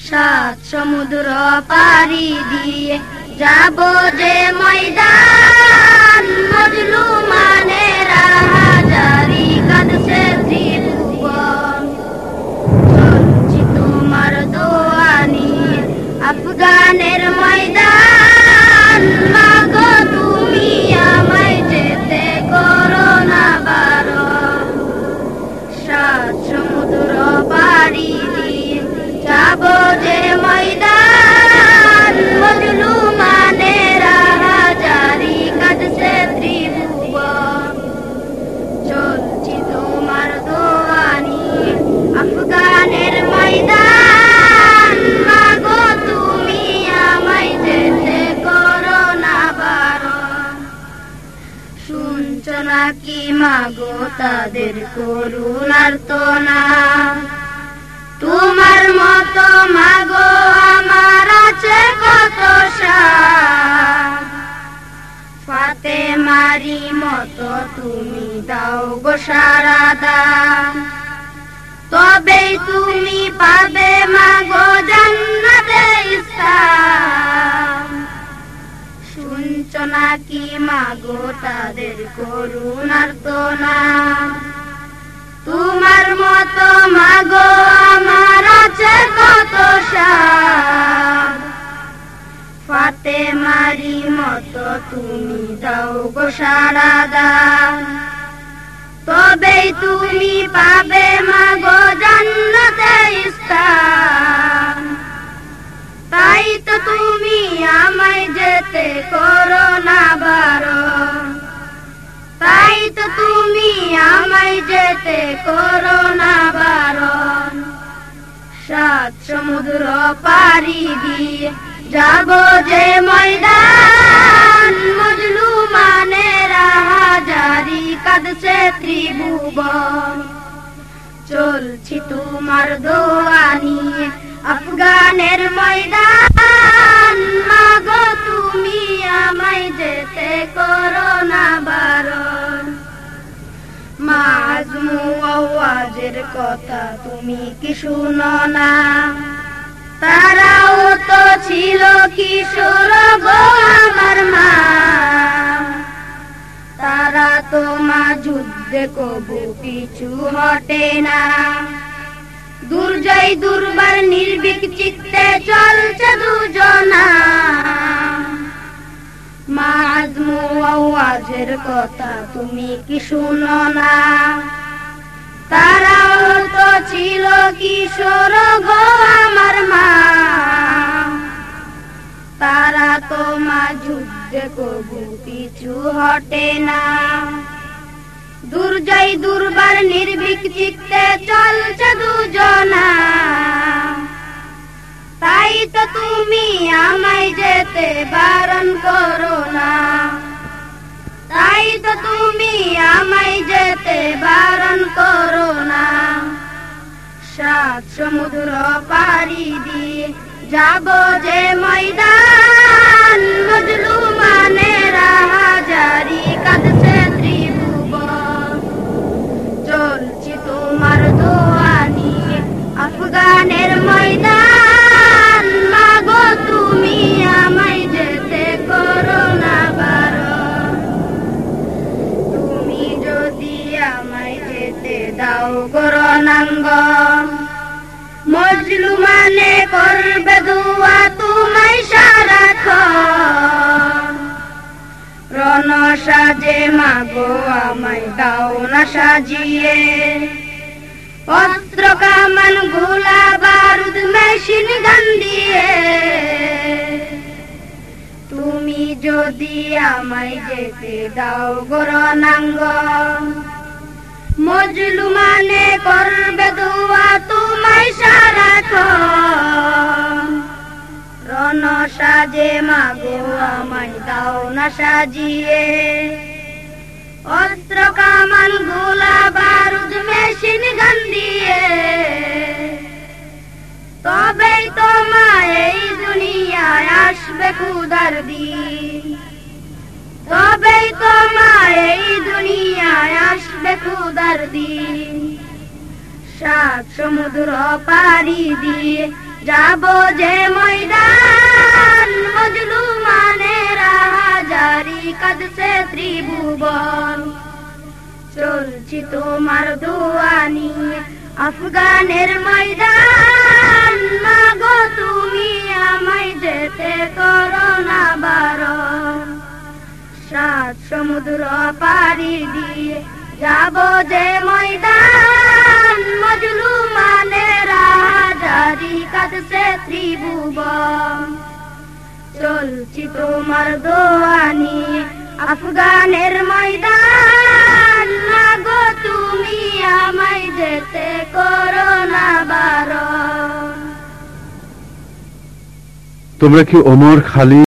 সাত সমুদ্র পারি দিয়ে যাব যে ময়দান মজলু মানে মাগো তাদের করুণার তো না তোমার মতো মাগো আমার আছে কত ফাতে মারি মতো তুমি দাও গো সারাদা তবেই তুমি পাবে মাগো জান্নাতে মাগো তাদের করুণার তো না তোমার মতো মাগো আমার আছে কত ফাতে মারি মতো তুমি দাও গো সারা তবেই তুমি পাবে মাগো জান্নাতে স্থান। তাই তো তুমি আমায় যেতে করো আমায় যেতে করো না বারণ। সাত সমুদ্র পারি দিয়ে যাব যে ময়দান। মজলু মানে রাহাজারি কাঁদছে ত্রিভুবন। চলছি তোমার দোয়া নিয়ে আফগানের ময়দান। আওয়াজের কথা তুমি কি শুনো না? তারাও তো ছিল কিশোর গো আমার মা। তারা তো মা যুদ্ধে কবু পিছু হটে না। দুর্জয় দুর্বার নির্বিক চিত্তে চলছে দুজনা। মাজমু আওয়াজের কথা তুমি কি শুনো না? তারাও তো ছিল কিশোর গো আমার মা। তারা তো মা যুদ্ধে কবু পিছু হটে না। দুর্জয় দুর্বার নির্বিক চিত্তে চলছে দুজনা। তাই তো তুমি আমায় যেতে বারণ করো না। তুমি আমায় যেতে বারণ করো না। সাত সমুদ্র পাড়ি দিয়ে যাব যে ময়দান, মজলু মানে রাহাজারি মজলু মানে করবে দুয়া তোমায় সারাক্ষণ রণ সাজে মাগো, আমায় দাও না সাজিয়ে। অস্ত্র কামান, গোলা বারুদ, মেশিন গান দিয়ে তুমি যদি আমায় যেতে দাও গরনাঙ্গ মজলু মানে করবে দোয়া তোমায় সারাক্ষণ রণ সাজে মাগো, আমায় দাও না সাজিয়ে। অস্ত্র কামান, গোলা বারুদ, মেশিন গান দিয়ে। তবেই তোমায় এই দুনিয়ায় আসবে কুদার দিন। তবেই তোমায় এই দুনিয়ায় কুদার দিন, সাত সমুদ্র পাড়ি দিয়ে যাব যে ময়দান মজলু মজলুমানের হাজারি কাঁদছে ত্রিভুবন। চলছি তোমার দোয়া নিয়ে আফগানের ময়দান। মাগো, তুমি আমায় যেতে করো না বারণ। সাত সমুদ্র পাড়ি দিয়ে যাব যে ময়দান মজলুমানের হাজারি কাঁদছে ত্রিভুবন। চলছি তোমার দোয়া নিয়ে আফগানের ময়দান। মাগো তুমি আমায় যেতে করো না বারণ। তোমরা কি ওমর খালিদ